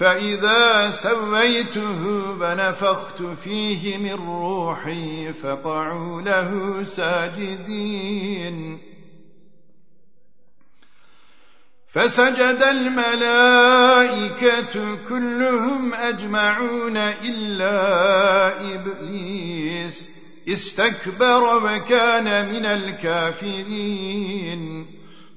فإذا سويته ونفخت فيه من روحي فقعوا له ساجدين. فسجد الملائكة كلهم أجمعون إلا إبليس. استكبر وكان من الكافرين.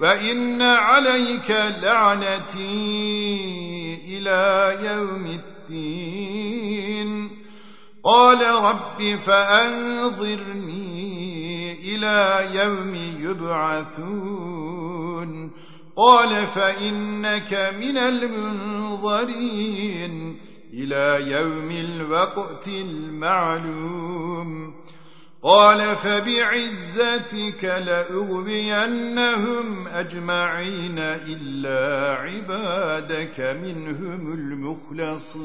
وإن عليك لعنتي إلى يوم الدين. قال رب فأنظرني إلى يوم يبعثون. قال فإنك من المنظرين إلى يوم الوقت المعلوم. قال فبعزتك لأغوينهم أجمعين إلا عبادك منهم المخلصين.